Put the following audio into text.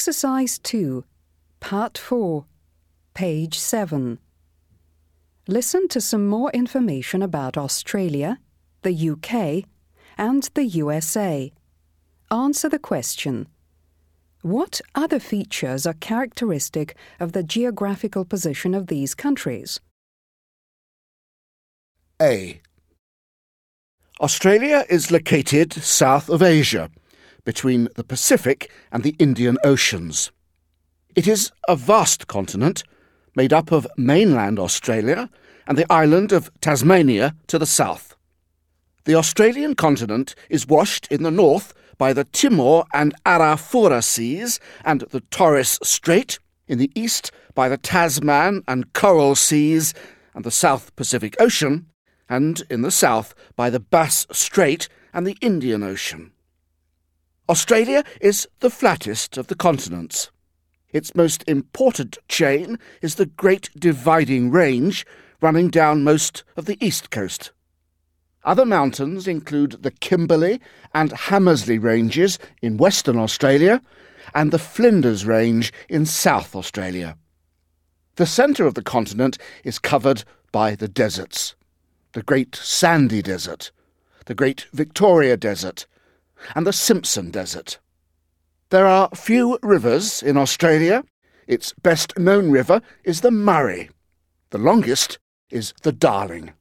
Exercise 2, Part 4, page 7. Listen to some more information about Australia, the UK, and the USA. Answer the question. What other features are characteristic of the geographical position of these countries? A. Australia is located south of Asia, between the Pacific and the Indian Oceans. It is a vast continent made up of mainland Australia and the island of Tasmania to the south. The Australian continent is washed in the north by the Timor and Arafura Seas and the Torres Strait, in the east by the Tasman and Coral Seas and the South Pacific Ocean, and in the south by the Bass Strait and the Indian Ocean. Australia is the flattest of the continents. Its most important chain is the Great Dividing Range, running down most of the east coast. Other mountains include the Kimberley and Hamersley Ranges in Western Australia and the Flinders Range in South Australia. The centre of the continent is covered by the deserts the Great Sandy Desert, the Great Victoria Desert, and the Simpson Desert. There are few rivers in Australia. Its best known river is the Murray. The longest is the Darling.